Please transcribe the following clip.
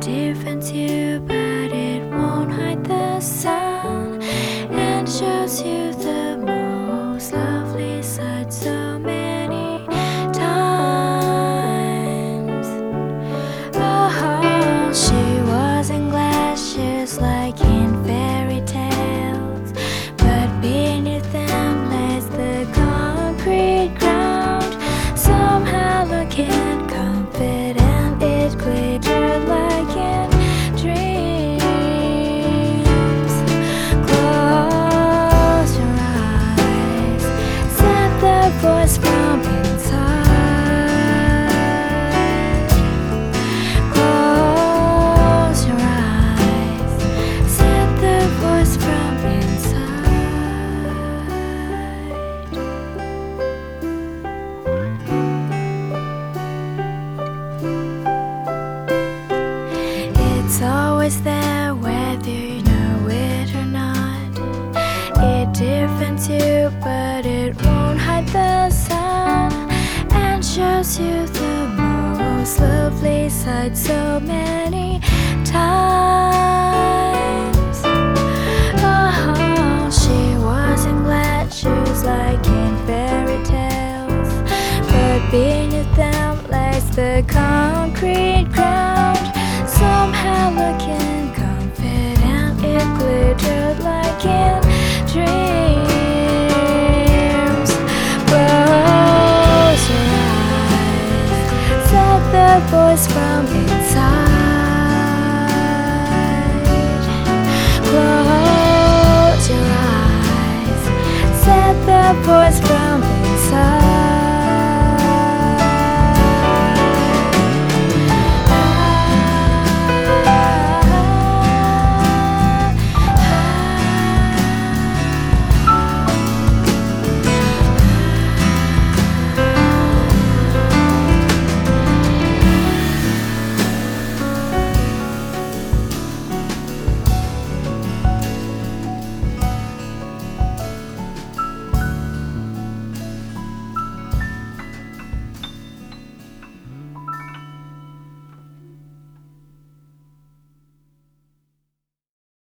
defends you, always there whether you know it or not. It defends you, but it won't hide the sun and shows you the most lovely side so many times. Oh, she wasn't glad shoes like in fairy tales, but beneath them lays the concrete a voice from inside. Close your eyes, Set the voice from